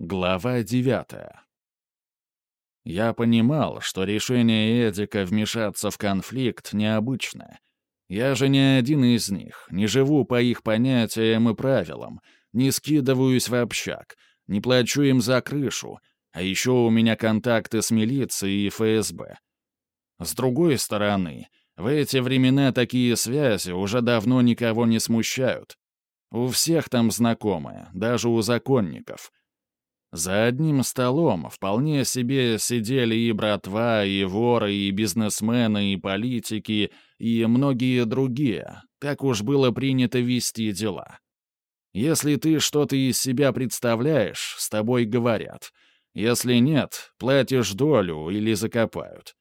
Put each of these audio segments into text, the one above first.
Глава девятая. Я понимал, что решение Эдика вмешаться в конфликт необычное. Я же не один из них, не живу по их понятиям и правилам, не скидываюсь в общак, не плачу им за крышу, а еще у меня контакты с милицией и ФСБ. С другой стороны, в эти времена такие связи уже давно никого не смущают. У всех там знакомые, даже у законников — за одним столом вполне себе сидели и братва, и воры, и бизнесмены, и политики, и многие другие. Так уж было принято вести дела. Если ты что-то из себя представляешь, с тобой говорят. Если нет, платишь долю или закопают.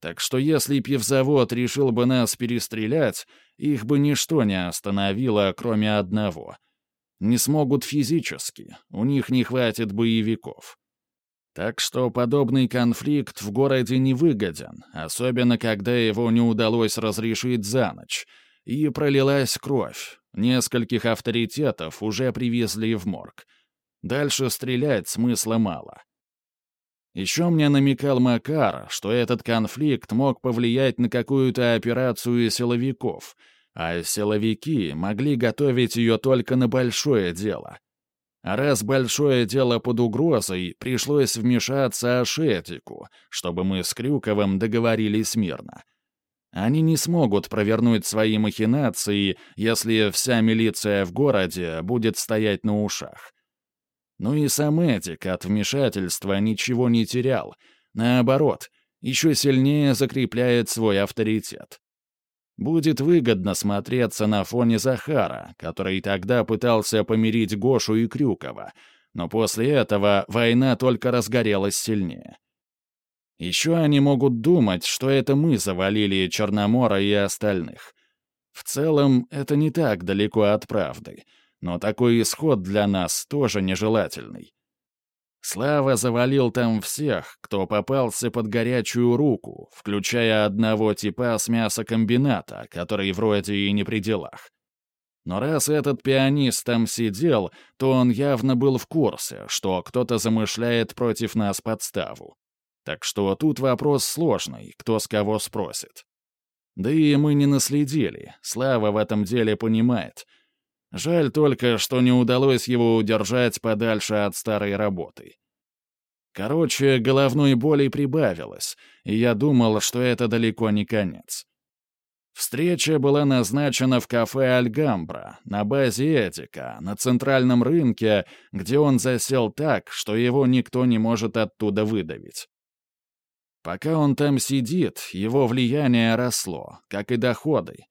Так что если пивзавод решил бы нас перестрелять, их бы ничто не остановило, кроме одного — не смогут физически, у них не хватит боевиков. Так что подобный конфликт в городе невыгоден, особенно когда его не удалось разрешить за ночь, и пролилась кровь. Нескольких авторитетов уже привезли в морг. Дальше стрелять смысла мало. Еще мне намекал Макар, что этот конфликт мог повлиять на какую-то операцию силовиков — а силовики могли готовить ее только на большое дело. А раз большое дело под угрозой, пришлось вмешаться Ашетику, чтобы мы с Крюковым договорились мирно. Они не смогут провернуть свои махинации, если вся милиция в городе будет стоять на ушах. Ну и сам Эдик от вмешательства ничего не терял. Наоборот, еще сильнее закрепляет свой авторитет. Будет выгодно смотреться на фоне Захара, который тогда пытался помирить Гошу и Крюкова, но после этого война только разгорелась сильнее. Еще они могут думать, что это мы завалили Черномора и остальных. В целом, это не так далеко от правды, но такой исход для нас тоже нежелательный. Слава завалил там всех, кто попался под горячую руку, включая одного типа с мясокомбината, который вроде и не при делах. Но раз этот пианист там сидел, то он явно был в курсе, что кто-то замышляет против нас подставу. Так что тут вопрос сложный, кто с кого спросит. Да и мы не наследили, Слава в этом деле понимает — Жаль только, что не удалось его удержать подальше от старой работы. Короче, головной боли прибавилось, и я думал, что это далеко не конец. Встреча была назначена в кафе «Альгамбра» на базе Этика, на центральном рынке, где он засел так, что его никто не может оттуда выдавить. Пока он там сидит, его влияние росло, как и доходы,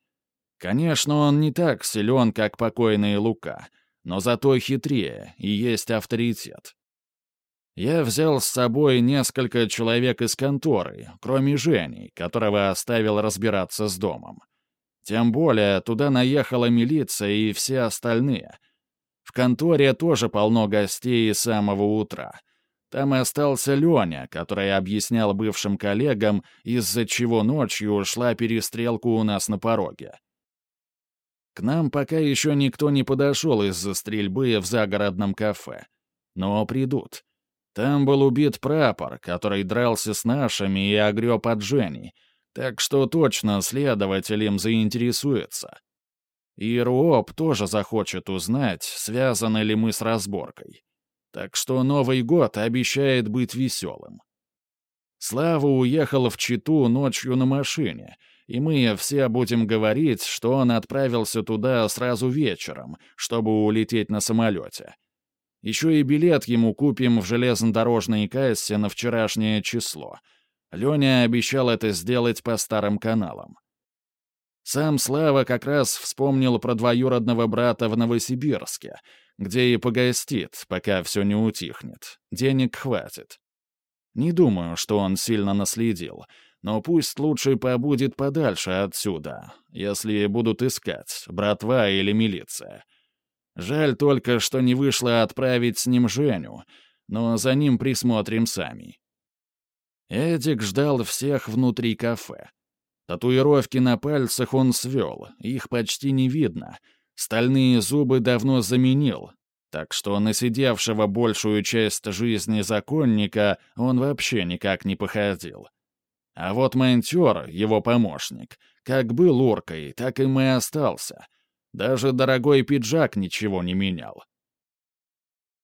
Конечно, он не так силен, как покойный Лука, но зато хитрее и есть авторитет. Я взял с собой несколько человек из конторы, кроме Жени, которого оставил разбираться с домом. Тем более туда наехала милиция и все остальные. В конторе тоже полно гостей с самого утра. Там остался Леня, который объяснял бывшим коллегам, из-за чего ночью шла перестрелка у нас на пороге. К нам пока еще никто не подошел из-за стрельбы в загородном кафе. Но придут. Там был убит прапор, который дрался с нашими и огреб от Жени, так что точно следователь им заинтересуется. И Руоп тоже захочет узнать, связаны ли мы с разборкой. Так что Новый год обещает быть веселым. Слава уехал в Читу ночью на машине — и мы все будем говорить, что он отправился туда сразу вечером, чтобы улететь на самолете. Еще и билет ему купим в железнодорожной кассе на вчерашнее число. Леня обещал это сделать по старым каналам. Сам Слава как раз вспомнил про двоюродного брата в Новосибирске, где и погостит, пока все не утихнет. Денег хватит. Не думаю, что он сильно наследил — но пусть лучше побудет подальше отсюда, если будут искать, братва или милиция. Жаль только, что не вышло отправить с ним Женю, но за ним присмотрим сами. Эдик ждал всех внутри кафе. Татуировки на пальцах он свел, их почти не видно. Стальные зубы давно заменил. Так что на сидевшего большую часть жизни законника он вообще никак не походил. А вот монтер, его помощник, как был уркой, так и остался. Даже дорогой пиджак ничего не менял.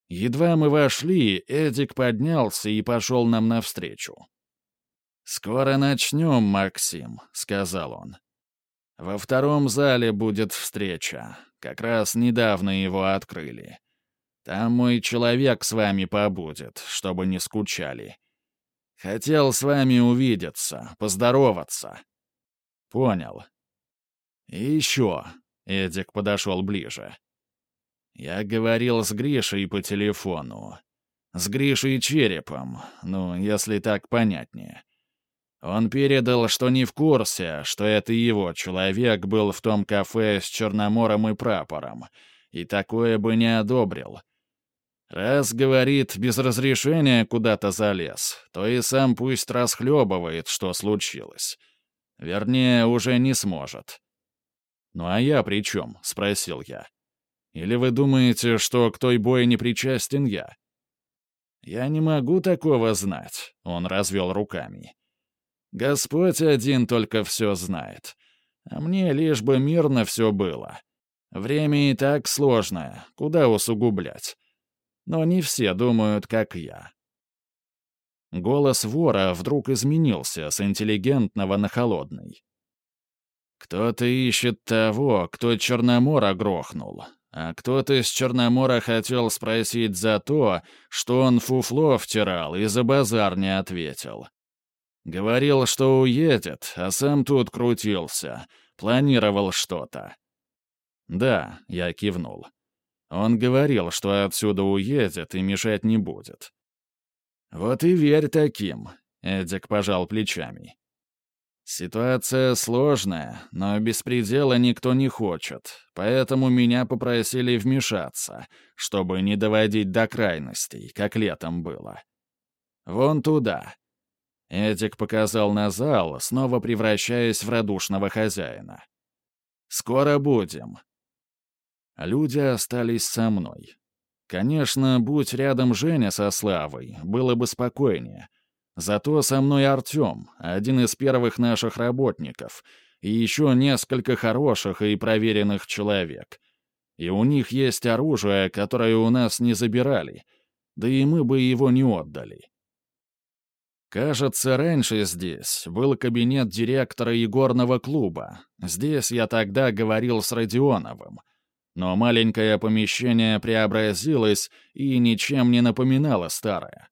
Едва мы вошли, Эдик поднялся и пошел нам навстречу. «Скоро начнем, Максим», — сказал он. «Во втором зале будет встреча. Как раз недавно его открыли. Там мой человек с вами побудет, чтобы не скучали. Хотел с вами увидеться, поздороваться». «Понял». «И еще», — Эдик подошел ближе. «Я говорил с Гришей по телефону. С Гришей Черепом, ну, если так понятнее. Он передал, что не в курсе, что это его человек был в том кафе с Черномором и прапором, и такое бы не одобрил. Раз, говорит, без разрешения куда-то залез, то и сам пусть расхлебывает, что случилось. Вернее, уже не сможет. «Ну а я при чем?» — спросил я. «Или вы думаете, что к той бое не причастен я?» «Я не могу такого знать», — он развел руками. Господь один только все знает. А мне лишь бы мирно все было. Время и так сложное, куда усугублять. Но не все думают, как я. Голос вора вдруг изменился с интеллигентного на холодный. Кто-то ищет того, кто Черномора грохнул, а кто-то из Черномора хотел спросить за то, что он фуфло втирал и за базар не ответил. Говорил, что уедет, а сам тут крутился. Планировал что-то. «Да», — я кивнул. Он говорил, что отсюда уедет и мешать не будет. «Вот и верь таким», — Эдик пожал плечами. «Ситуация сложная, но беспредела никто не хочет, поэтому меня попросили вмешаться, чтобы не доводить до крайностей, как летом было. Вон туда, Эдик показал на зал, снова превращаясь в радушного хозяина. «Скоро будем». Люди остались со мной. Конечно, будь рядом Женя со Славой, было бы спокойнее. Зато со мной Артем, один из первых наших работников, и еще несколько хороших и проверенных человек. И у них есть оружие, которое у нас не забирали, да и мы бы его не отдали. Кажется, раньше здесь был кабинет директора игорного клуба. Здесь я тогда говорил с Родионовым. Но маленькое помещение преобразилось и ничем не напоминало старое.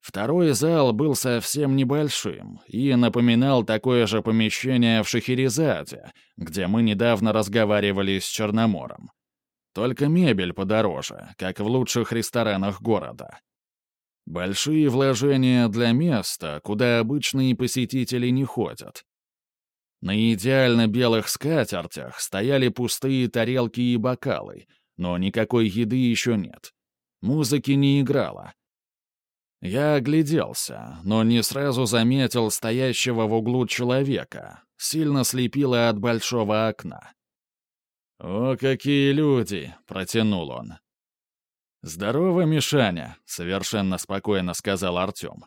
Второй зал был совсем небольшим и напоминал такое же помещение в Шахерезаде, где мы недавно разговаривали с Черномором. Только мебель подороже, как в лучших ресторанах города. Большие вложения для места, куда обычные посетители не ходят. На идеально белых скатертях стояли пустые тарелки и бокалы, но никакой еды еще нет. Музыки не играла. Я огляделся, но не сразу заметил стоящего в углу человека, сильно слепило от большого окна. «О, какие люди!» — протянул он. «Здорово, Мишаня», — совершенно спокойно сказал Артем.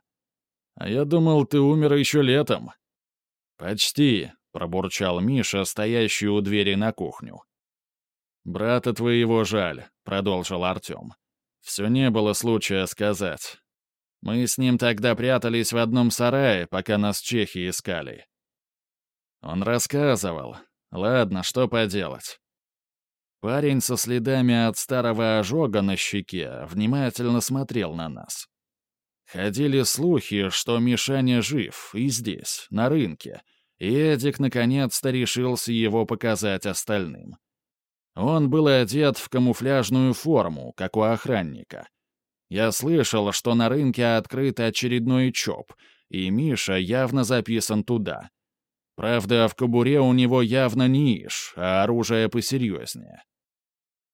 «А я думал, ты умер еще летом». «Почти», — пробурчал Миша, стоящий у двери на кухню. «Брата твоего жаль», — продолжил Артем. «Все не было случая сказать. Мы с ним тогда прятались в одном сарае, пока нас чехи искали». Он рассказывал. «Ладно, что поделать. Парень со следами от старого ожога на щеке внимательно смотрел на нас. Ходили слухи, что Мишаня жив и здесь, на рынке, и Эдик наконец-то решился его показать остальным. Он был одет в камуфляжную форму, как у охранника. Я слышал, что на рынке открыт очередной ЧОП, и Миша явно записан туда. Правда, в кобуре у него явно не иш, а оружие посерьезнее.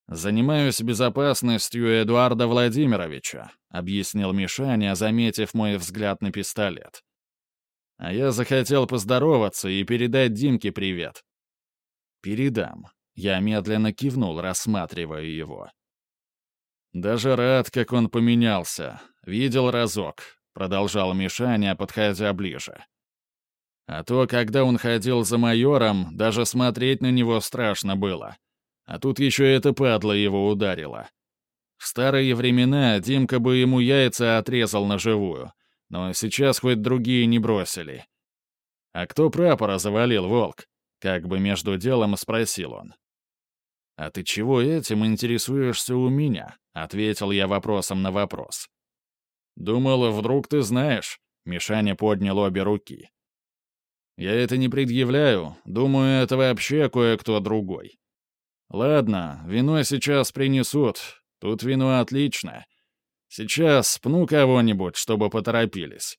«Занимаюсь безопасностью Эдуарда Владимировича», — объяснил Мишаня, заметив мой взгляд на пистолет. «А я захотел поздороваться и передать Димке привет». «Передам». Я медленно кивнул, рассматривая его. Даже рад, как он поменялся. Видел разок, продолжал Мишаня, подходя ближе. А то, когда он ходил за майором, даже смотреть на него страшно было. А тут еще эта падла его ударила. В старые времена Димка бы ему яйца отрезал на живую, но сейчас хоть другие не бросили. «А кто прапора завалил, волк?» — как бы между делом спросил он. «А ты чего этим интересуешься у меня?» — ответил я вопросом на вопрос. «Думал, вдруг ты знаешь?» — Мишаня поднял обе руки. «Я это не предъявляю. Думаю, это вообще кое-кто другой. Ладно, вино сейчас принесут. Тут вино отлично. Сейчас пну кого-нибудь, чтобы поторопились».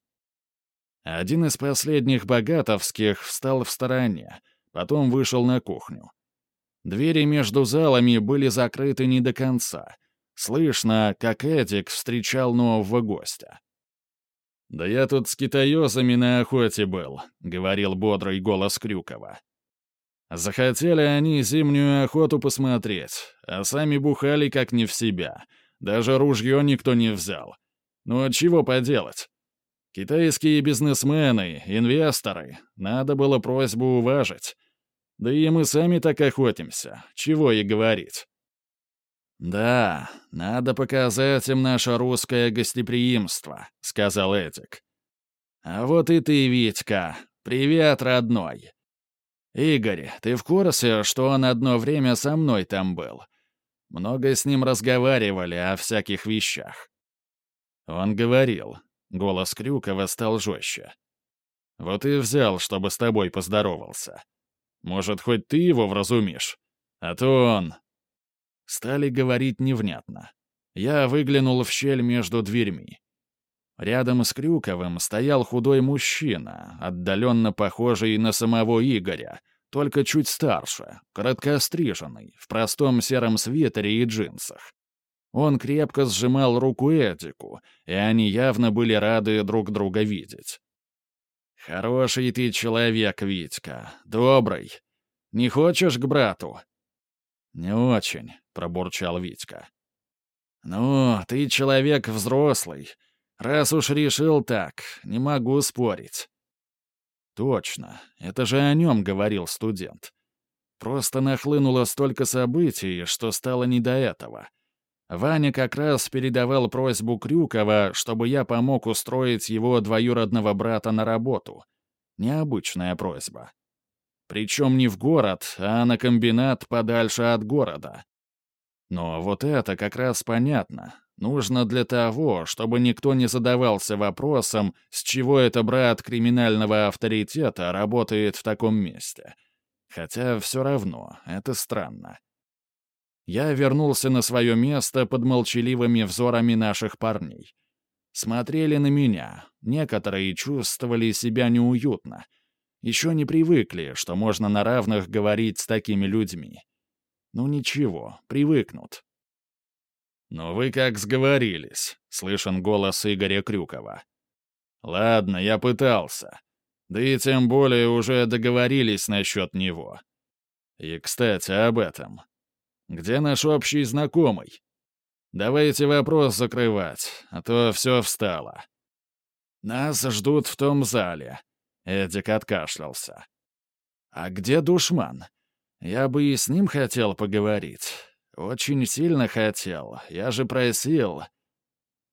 Один из последних богатовских встал в стороне, потом вышел на кухню. Двери между залами были закрыты не до конца. Слышно, как Эдик встречал нового гостя. «Да я тут с китаёзами на охоте был», — говорил бодрый голос Крюкова. Захотели они зимнюю охоту посмотреть, а сами бухали как не в себя. Даже ружье никто не взял. Ну от чего поделать? Китайские бизнесмены, инвесторы, надо было просьбу уважить. Да и мы сами так охотимся, чего и говорить. «Да, надо показать им наше русское гостеприимство», — сказал Эдик. «А вот и ты, Витька. Привет, родной. Игорь, ты в курсе, что он одно время со мной там был? Много с ним разговаривали о всяких вещах». Он говорил. Голос Крюкова стал жестче. «Вот и взял, чтобы с тобой поздоровался. Может, хоть ты его вразумишь? А то он...» Стали говорить невнятно. Я выглянул в щель между дверьми. Рядом с Крюковым стоял худой мужчина, отдаленно похожий на самого Игоря, только чуть старше, короткостриженный, в простом сером свитере и джинсах. Он крепко сжимал руку Эдику, и они явно были рады друг друга видеть. «Хороший ты человек, Витька, добрый. Не хочешь к брату?» «Не очень», — пробурчал Витька. «Ну, ты человек взрослый. Раз уж решил так, не могу спорить». «Точно, это же о нем говорил студент. Просто нахлынуло столько событий, что стало не до этого. Ваня как раз передавал просьбу Крюкова, чтобы я помог устроить его двоюродного брата на работу. Необычная просьба. Причем не в город, а на комбинат подальше от города. Но вот это как раз понятно. Нужно для того, чтобы никто не задавался вопросом, с чего это брат криминального авторитета работает в таком месте. Хотя все равно, это странно. Я вернулся на свое место под молчаливыми взорами наших парней. Смотрели на меня, некоторые чувствовали себя неуютно. Еще не привыкли, что можно на равных говорить с такими людьми. Ну ничего, привыкнут. «Но вы как сговорились», — слышен голос Игоря Крюкова. «Ладно, я пытался. Да и тем более уже договорились насчет него. И, кстати, об этом. Где наш общий знакомый? Давайте вопрос закрывать, а то все встало. Нас ждут в том зале. Эдик откашлялся. А где душман? Я бы и с ним хотел поговорить. Очень сильно хотел. Я же просил.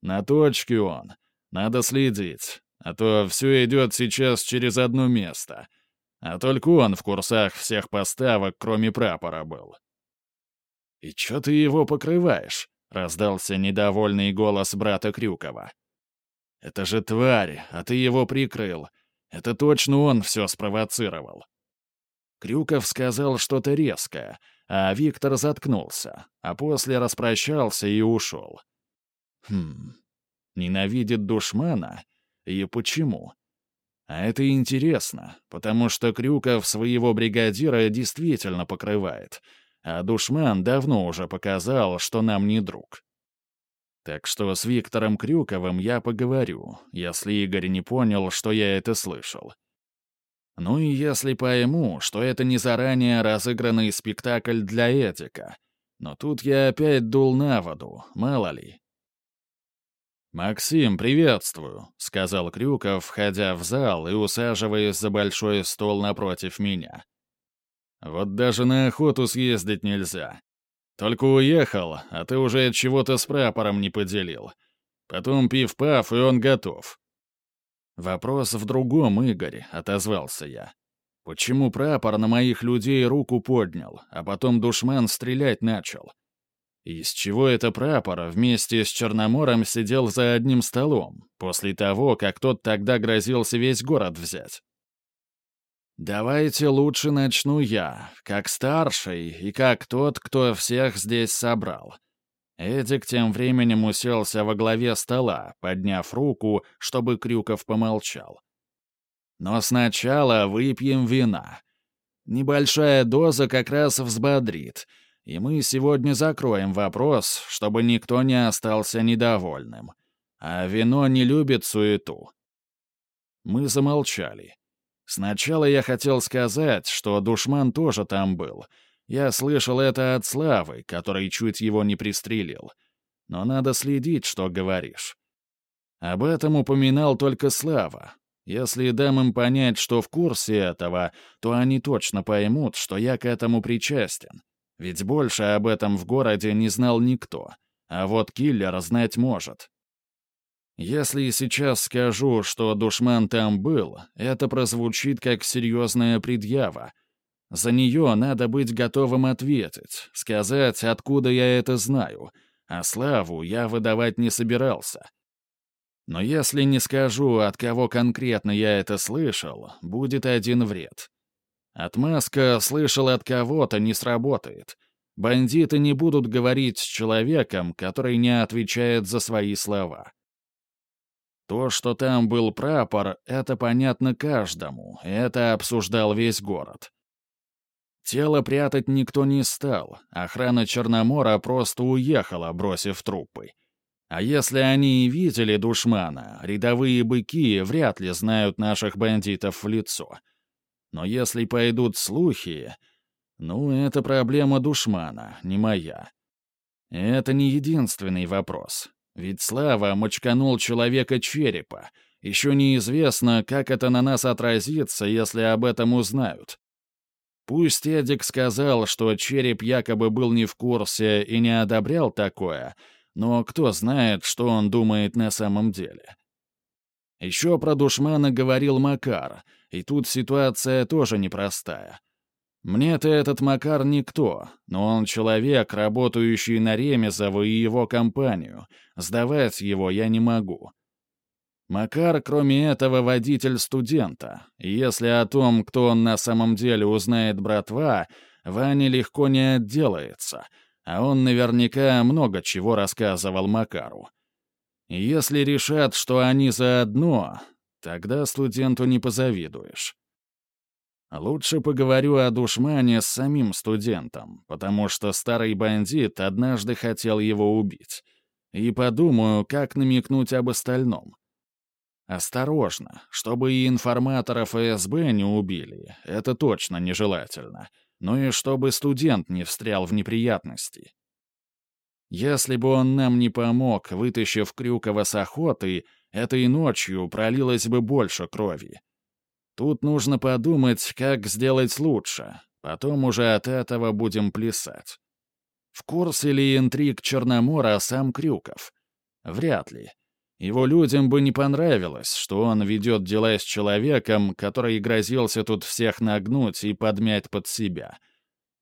На точке он. Надо следить. А то все идет сейчас через одно место. А только он в курсах всех поставок, кроме прапора, был. «И чё ты его покрываешь?» — раздался недовольный голос брата Крюкова. «Это же тварь, а ты его прикрыл. Это точно он все спровоцировал». Крюков сказал что-то резкое, а Виктор заткнулся, а после распрощался и ушел. Хм, ненавидит душмана? И почему? А это интересно, потому что Крюков своего бригадира действительно покрывает — а душман давно уже показал, что нам не друг. Так что с Виктором Крюковым я поговорю, если Игорь не понял, что я это слышал. Ну и если пойму, что это не заранее разыгранный спектакль для Эдика, Но тут я опять дул на воду, мало ли. «Максим, приветствую», — сказал Крюков, входя в зал и усаживаясь за большой стол напротив меня. «Вот даже на охоту съездить нельзя. Только уехал, а ты уже чего-то с прапором не поделил. Потом пив-паф, и он готов». «Вопрос в другом, Игорь», — отозвался я. «Почему прапор на моих людей руку поднял, а потом душман стрелять начал? Из чего это прапор вместе с Черномором сидел за одним столом, после того, как тот тогда грозился весь город взять? «Давайте лучше начну я, как старший и как тот, кто всех здесь собрал». Эдик тем временем уселся во главе стола, подняв руку, чтобы Крюков помолчал. «Но сначала выпьем вина. Небольшая доза как раз взбодрит — и мы сегодня закроем вопрос, чтобы никто не остался недовольным. А вино не любит суету. Мы замолчали. Сначала я хотел сказать, что душман тоже там был. Я слышал это от Славы, который чуть его не пристрелил. Но надо следить, что говоришь. Об этом упоминал только Слава. Если дам им понять, что в курсе этого, то они точно поймут, что я к этому причастен. Ведь больше об этом в городе не знал никто, а вот киллер знать может. Если сейчас скажу, что душман там был, это прозвучит как серьезная предъява. За нее надо быть готовым ответить, сказать, откуда я это знаю, а славу я выдавать не собирался. Но если не скажу, от кого конкретно я это слышал, будет один вред. Отмазка «слышал от кого-то» не сработает. Бандиты не будут говорить с человеком, который не отвечает за свои слова. То, что там был прапор, это понятно каждому, это обсуждал весь город. Тело прятать никто не стал, охрана Черномора просто уехала, бросив трупы. А если они и видели душмана, рядовые быки вряд ли знают наших бандитов в лицо — но если пойдут слухи... Ну, это проблема душмана, не моя. это не единственный вопрос. Ведь Слава мочканул человека черепа. Еще неизвестно, как это на нас отразится, если об этом узнают. Пусть Эдик сказал, что череп якобы был не в курсе и не одобрял такое, но кто знает, что он думает на самом деле. Еще про душмана говорил Макар, и тут ситуация тоже непростая. Мне-то этот Макар никто, но он человек, работающий на Ремезова и его компанию. Сдавать его я не могу. Макар, кроме этого, водитель студента. Если о том, кто он на самом деле узнает братва, Ваня легко не отделается, а он наверняка много чего рассказывал Макару. Если решат, что они заодно, тогда студенту не позавидуешь. Лучше поговорю о душмане с самим студентом, потому что старый бандит однажды хотел его убить. И подумаю, как намекнуть об остальном. Осторожно, чтобы и информаторов ФСБ не убили, это точно нежелательно. Ну и чтобы студент не встрял в неприятности. Если бы он нам не помог, вытащив Крюкова с охоты, этой ночью пролилось бы больше крови. Тут нужно подумать, как сделать лучше. Потом уже от этого будем плясать. В курсе ли интриг Черномора сам Крюков? Вряд ли. Его людям бы не понравилось, что он ведет дела с человеком, который грозился тут всех нагнуть и подмять под себя —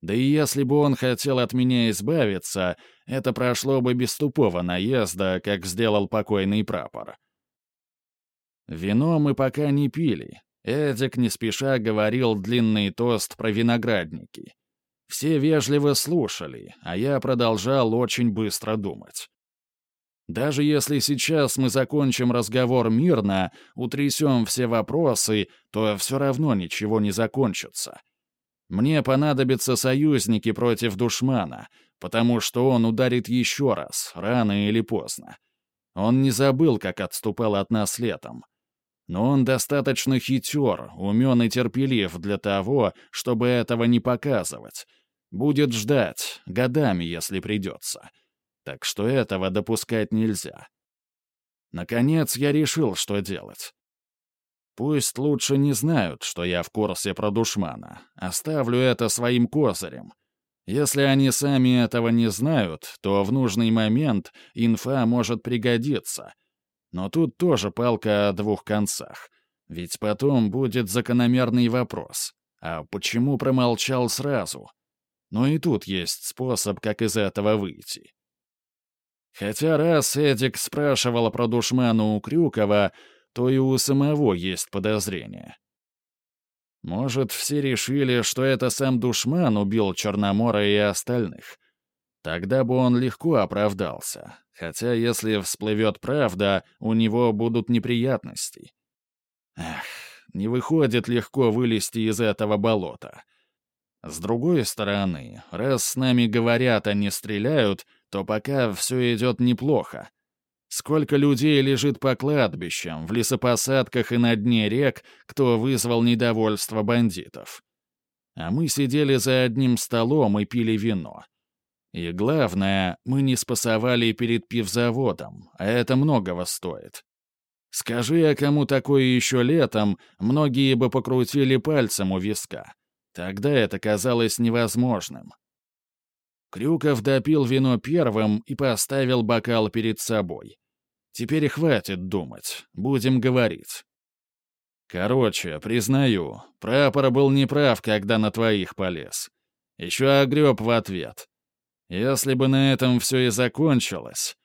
да и если бы он хотел от меня избавиться, это прошло бы без тупого наезда, как сделал покойный прапор. Вино мы пока не пили. Эдик не спеша говорил длинный тост про виноградники. Все вежливо слушали, а я продолжал очень быстро думать. Даже если сейчас мы закончим разговор мирно, утрясем все вопросы, то все равно ничего не закончится. Мне понадобятся союзники против душмана, потому что он ударит еще раз, рано или поздно. Он не забыл, как отступал от нас летом. Но он достаточно хитер, умен и терпелив для того, чтобы этого не показывать. Будет ждать, годами, если придется. Так что этого допускать нельзя. Наконец я решил, что делать. Пусть лучше не знают, что я в курсе про душмана. Оставлю это своим козырем. Если они сами этого не знают, то в нужный момент инфа может пригодиться. Но тут тоже палка о двух концах. Ведь потом будет закономерный вопрос. А почему промолчал сразу? Но и тут есть способ, как из этого выйти. Хотя раз Эдик спрашивал про душмана у Крюкова, то и у самого есть подозрение. Может, все решили, что это сам душман убил Черномора и остальных. Тогда бы он легко оправдался. Хотя, если всплывет правда, у него будут неприятности. Эх, не выходит легко вылезти из этого болота. С другой стороны, раз с нами говорят, а не стреляют, то пока все идет неплохо. Сколько людей лежит по кладбищам, в лесопосадках и на дне рек, кто вызвал недовольство бандитов. А мы сидели за одним столом и пили вино. И главное, мы не спасовали перед пивзаводом, а это многого стоит. Скажи я кому такое еще летом, многие бы покрутили пальцем у виска. Тогда это казалось невозможным. Крюков допил вино первым и поставил бокал перед собой. Теперь хватит думать, будем говорить. Короче, признаю, прапор был неправ, когда на твоих полез. Еще огреб в ответ. Если бы на этом все и закончилось.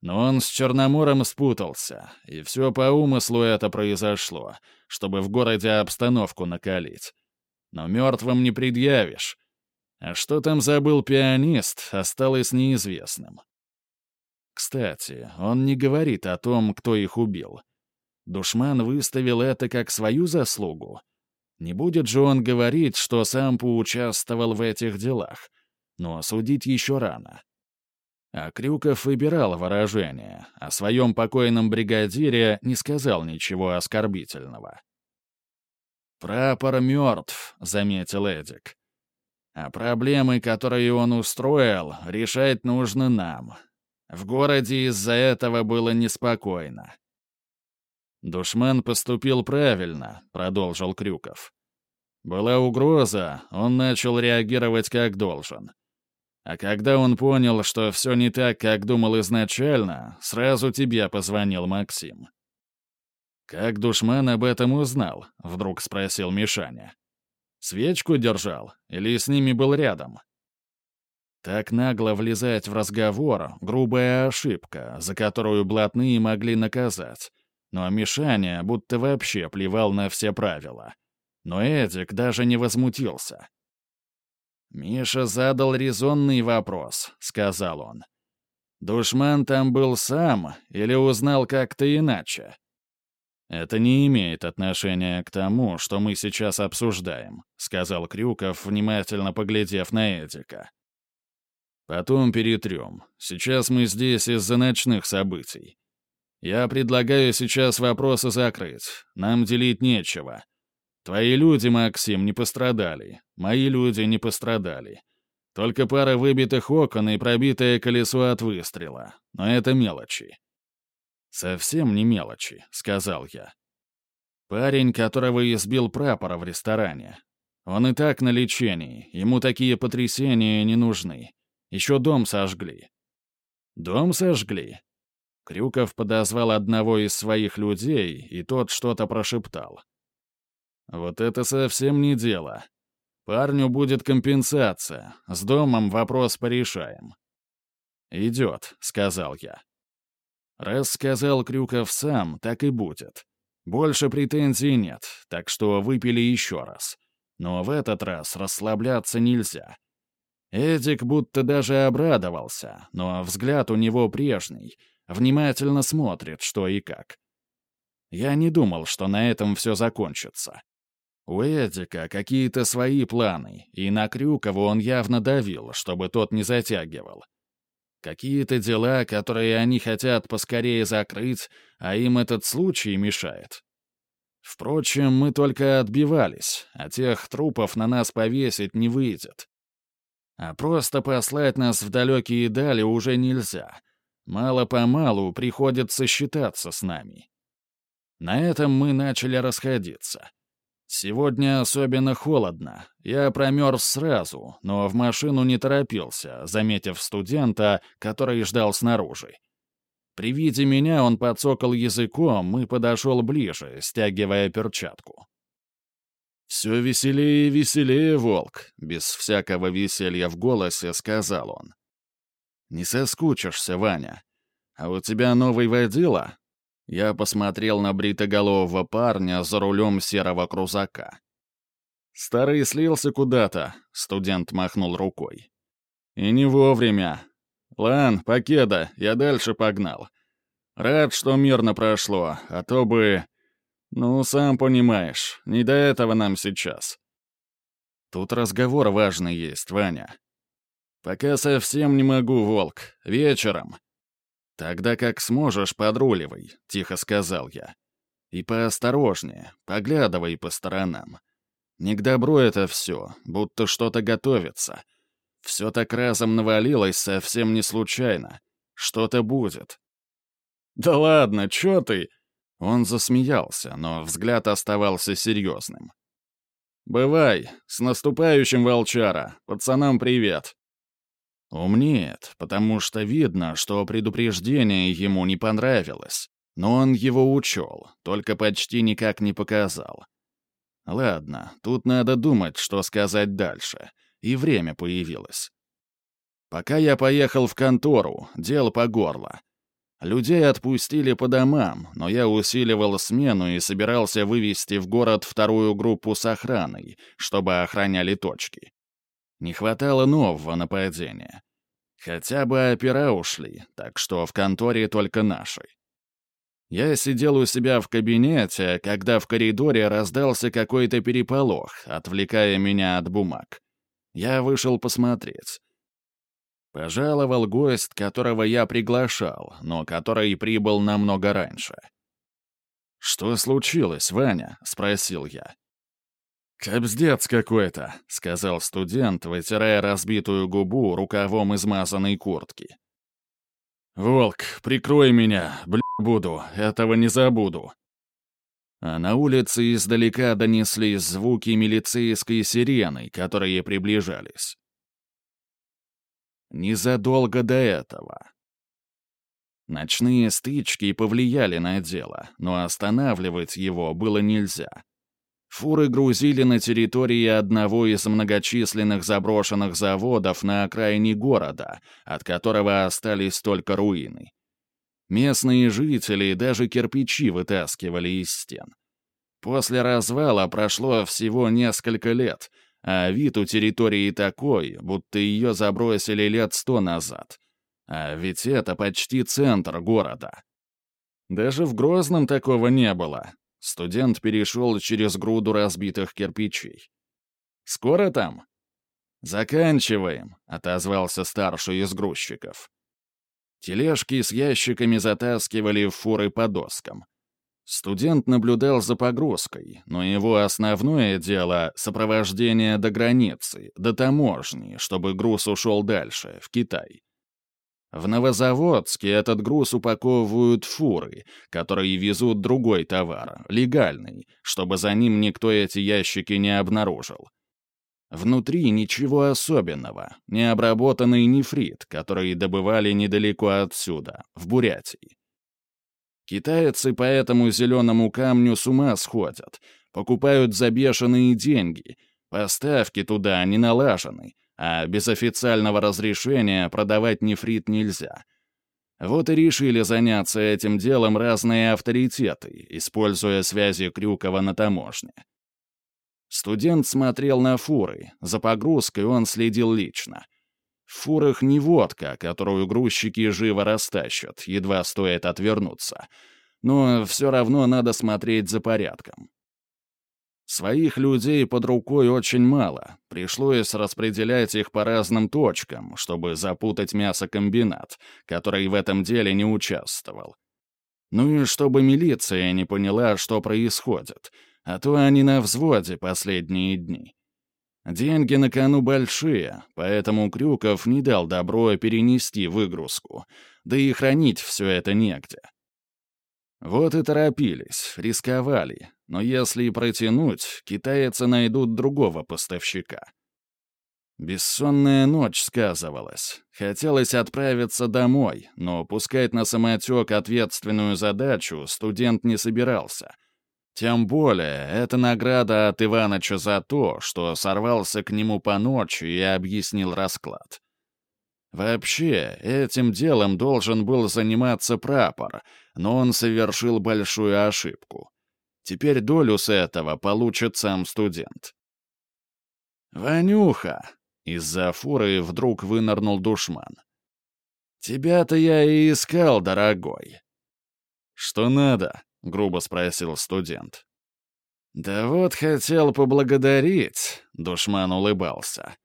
Но он с Черномором спутался, и все по умыслу это произошло, чтобы в городе обстановку накалить. Но мертвым не предъявишь. А что там забыл пианист, осталось неизвестным. Кстати, он не говорит о том, кто их убил. Душман выставил это как свою заслугу. Не будет же он говорить, что сам поучаствовал в этих делах. Но судить еще рано. А Крюков выбирал выражение, о своем покойном бригадире не сказал ничего оскорбительного. «Прапор мертв», — заметил Эдик. «А проблемы, которые он устроил, решать нужно нам, в городе из-за этого было неспокойно. «Душман поступил правильно», — продолжил Крюков. «Была угроза, он начал реагировать как должен. А когда он понял, что все не так, как думал изначально, сразу тебе позвонил Максим». «Как душман об этом узнал?» — вдруг спросил Мишаня. «Свечку держал? Или с ними был рядом?» Так нагло влезать в разговор — грубая ошибка, за которую блатные могли наказать. Но Мишаня будто вообще плевал на все правила. Но Эдик даже не возмутился. «Миша задал резонный вопрос», — сказал он. «Душман там был сам или узнал как-то иначе?» «Это не имеет отношения к тому, что мы сейчас обсуждаем», — сказал Крюков, внимательно поглядев на Эдика. Потом перетрем. Сейчас мы здесь из-за ночных событий. Я предлагаю сейчас вопросы закрыть. Нам делить нечего. Твои люди, Максим, не пострадали. Мои люди не пострадали. Только пара выбитых окон и пробитое колесо от выстрела. Но это мелочи. «Совсем не мелочи», — сказал я. Парень, которого избил прапора в ресторане. Он и так на лечении, ему такие потрясения не нужны. Еще дом сожгли». «Дом сожгли?» Крюков подозвал одного из своих людей, и тот что-то прошептал. «Вот это совсем не дело. Парню будет компенсация. С домом вопрос порешаем». «Идет», — сказал я. Раз сказал Крюков сам, так и будет. Больше претензий нет, так что выпили еще раз. Но в этот раз расслабляться нельзя. Эдик будто даже обрадовался, но взгляд у него прежний, внимательно смотрит, что и как. Я не думал, что на этом все закончится. У Эдика какие-то свои планы, и на Крюкова он явно давил, чтобы тот не затягивал. Какие-то дела, которые они хотят поскорее закрыть, а им этот случай мешает. Впрочем, мы только отбивались, а тех трупов на нас повесить не выйдет. А просто послать нас в далекие дали уже нельзя. Мало-помалу приходится считаться с нами. На этом мы начали расходиться. Сегодня особенно холодно. Я промерз сразу, но в машину не торопился, заметив студента, который ждал снаружи. При виде меня он подсокал языком и подошел ближе, стягивая перчатку. «Все веселее и веселее, волк», — без всякого веселья в голосе сказал он. «Не соскучишься, Ваня. А у тебя новый водила?» Я посмотрел на бритоголового парня за рулем серого крузака. «Старый слился куда-то», — студент махнул рукой. «И не вовремя. Лан, покеда, я дальше погнал. Рад, что мирно прошло, а то бы... Ну, сам понимаешь, не до этого нам сейчас. Тут разговор важный есть, Ваня. Пока совсем не могу, волк. Вечером. Тогда как сможешь, подруливай, тихо сказал я. И поосторожнее, поглядывай по сторонам. Не к добру это все, будто что-то готовится. Все так разом навалилось совсем не случайно. Что-то будет. «Да ладно, чё ты?» Он засмеялся, но взгляд оставался серьезным. «Бывай, с наступающим, волчара! Пацанам привет!» Умнеет, потому что видно, что предупреждение ему не понравилось, но он его учел, только почти никак не показал. Ладно, тут надо думать, что сказать дальше, и время появилось. Пока я поехал в контору, дел по горло, Людей отпустили по домам, но я усиливал смену и собирался вывести в город вторую группу с охраной, чтобы охраняли точки. Не хватало нового нападения. Хотя бы опера ушли, так что в конторе только наши. Я сидел у себя в кабинете, когда в коридоре раздался какой-то переполох, отвлекая меня от бумаг. Я вышел посмотреть. Пожаловал гость, которого я приглашал, но который прибыл намного раньше. «Что случилось, Ваня?» — спросил я. «Кобздец какой-то», — сказал студент, вытирая разбитую губу рукавом измазанной куртки. «Волк, прикрой меня, бля буду, этого не забуду». А на улице издалека донеслись звуки милицейской сирены, которые приближались незадолго до этого. Ночные стычки повлияли на дело, но останавливать его было нельзя. Фуры грузили на территории одного из многочисленных заброшенных заводов на окраине города, от которого остались только руины. Местные жители даже кирпичи вытаскивали из стен. После развала прошло всего несколько лет, а вид у территории такой, будто ее забросили лет сто назад. А ведь это почти центр города. Даже в Грозном такого не было. Студент перешел через груду разбитых кирпичей. «Скоро там?» «Заканчиваем», — отозвался старший из грузчиков. Тележки с ящиками затаскивали в фуры по доскам. Студент наблюдал за погрузкой, но его основное дело — сопровождение до границы, до таможни, чтобы груз ушел дальше, в Китай. В Новозаводске этот груз упаковывают фуры, которые везут другой товар, легальный, чтобы за ним никто эти ящики не обнаружил. Внутри ничего особенного, необработанный нефрит, который добывали недалеко отсюда, в Бурятии. Китайцы по этому зеленому камню с ума сходят, покупают за бешеные деньги, поставки туда не налажены, а без официального разрешения продавать нефрит нельзя. Вот и решили заняться этим делом разные авторитеты, используя связи Крюкова на таможне. Студент смотрел на фуры, за погрузкой он следил лично. В фурах не водка, которую грузчики живо растащат, едва стоит отвернуться. Но все равно надо смотреть за порядком. Своих людей под рукой очень мало. Пришлось распределять их по разным точкам, чтобы запутать мясокомбинат, который в этом деле не участвовал. Ну и чтобы милиция не поняла, что происходит, а то они на взводе последние дни. Деньги на кону большие, поэтому Крюков не дал добро перенести выгрузку, да и хранить все это негде. Вот и торопились, рисковали, но если протянуть, китайцы найдут другого поставщика. Бессонная ночь сказывалась. Хотелось отправиться домой, но пускать на самотек ответственную задачу студент не собирался. Тем более, это награда от Иваныча за то, что сорвался к нему по ночи и объяснил расклад. Вообще, этим делом должен был заниматься прапор, но он совершил большую ошибку. Теперь долю с этого получит сам студент. «Ванюха!» — из-за фуры вдруг вынырнул душман. «Тебя-то я и искал, дорогой». «Что надо?» — грубо спросил студент. «Да вот хотел поблагодарить», — душман улыбался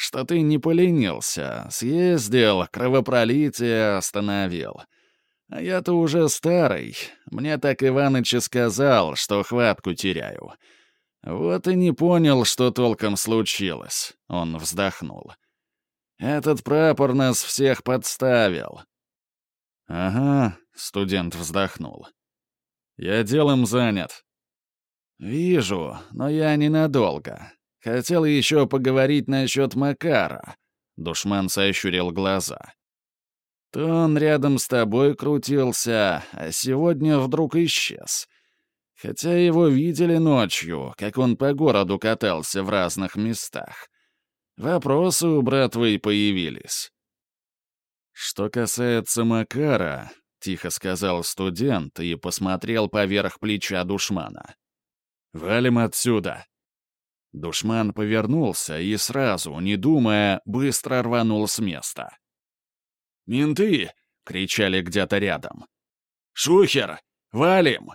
что ты не поленился, съездил, кровопролитие остановил. А я-то уже старый. Мне так Иваныч и сказал, что хватку теряю. Вот и не понял, что толком случилось. Он вздохнул. Этот прапор нас всех подставил. Ага, студент вздохнул. Я делом занят. Вижу, но я ненадолго. Хотел еще поговорить насчет Макара. Душман сощурил глаза. То он рядом с тобой крутился, а сегодня вдруг исчез. Хотя его видели ночью, как он по городу катался в разных местах. Вопросы у братвы появились. «Что касается Макара», — тихо сказал студент и посмотрел поверх плеча душмана. «Валим отсюда!» Душман повернулся и сразу, не думая, быстро рванул с места. «Менты!» — кричали где-то рядом. «Шухер! Валим!»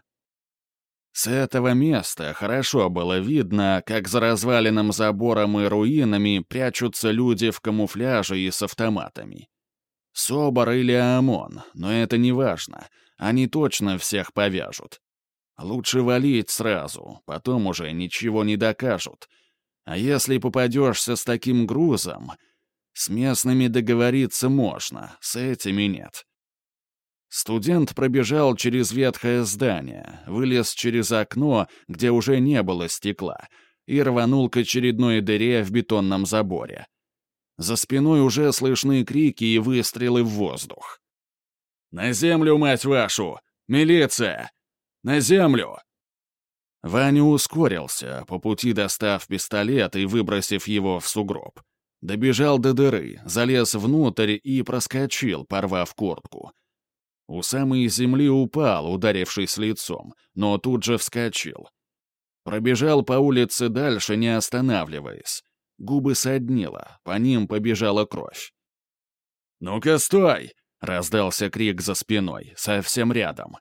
С этого места хорошо было видно, как за разваленным забором и руинами прячутся люди в камуфляже и с автоматами. Собор или ОМОН, но это не важно. Они точно всех повяжут. Лучше валить сразу, потом уже ничего не докажут. А если попадешься с таким грузом, с местными договориться можно, с этими нет. Студент пробежал через ветхое здание, вылез через окно, где уже не было стекла, и рванул к очередной дыре в бетонном заборе. За спиной уже слышны крики и выстрелы в воздух. «На землю, мать вашу! Милиция! На землю!» Ваня ускорился, по пути достав пистолет и выбросив его в сугроб. Добежал до дыры, залез внутрь и проскочил, порвав куртку. У самой земли упал, ударившись лицом, но тут же вскочил. Пробежал по улице дальше, не останавливаясь. Губы соднило, по ним побежала кровь. «Ну-ка, стой!» — раздался крик за спиной, совсем рядом.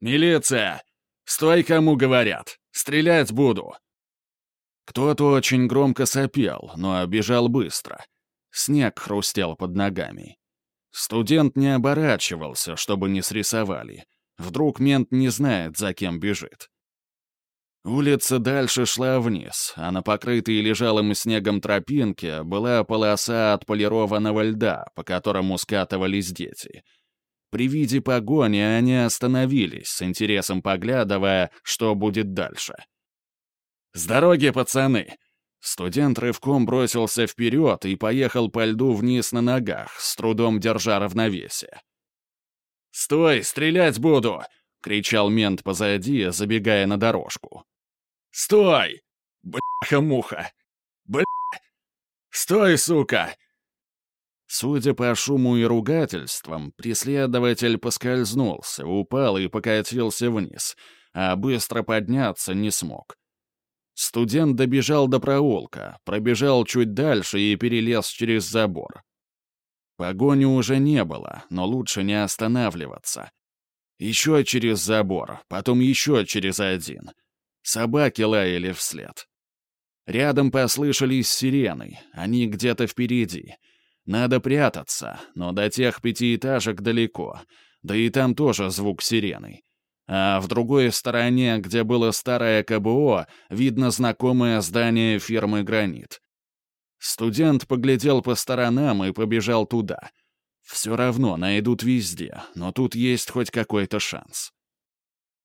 «Милиция! Стой, кому говорят! Стрелять буду!» Кто-то очень громко сопел, но бежал быстро. Снег хрустел под ногами. Студент не оборачивался, чтобы не срисовали. Вдруг мент не знает, за кем бежит. Улица дальше шла вниз, а на покрытой лежалым снегом тропинке была полоса отполированного льда, по которому скатывались дети — при виде погони они остановились, с интересом поглядывая, что будет дальше. «С дороги, пацаны!» Студент рывком бросился вперед и поехал по льду вниз на ногах, с трудом держа равновесие. «Стой, стрелять буду!» — кричал мент позади, забегая на дорожку. «Стой! Бляха-муха! Бля! Стой, сука! Судя по шуму и ругательствам, преследователь поскользнулся, упал и покатился вниз, а быстро подняться не смог. Студент добежал до проулка, пробежал чуть дальше и перелез через забор. Погони уже не было, но лучше не останавливаться. Еще через забор, потом еще через один. Собаки лаяли вслед. Рядом послышались сирены, они где-то впереди — надо прятаться, но до тех пятиэтажек далеко. Да и там тоже звук сирены. А в другой стороне, где было старое КБО, видно знакомое здание фирмы «Гранит». Студент поглядел по сторонам и побежал туда. Все равно найдут везде, но тут есть хоть какой-то шанс.